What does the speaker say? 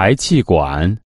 排气管。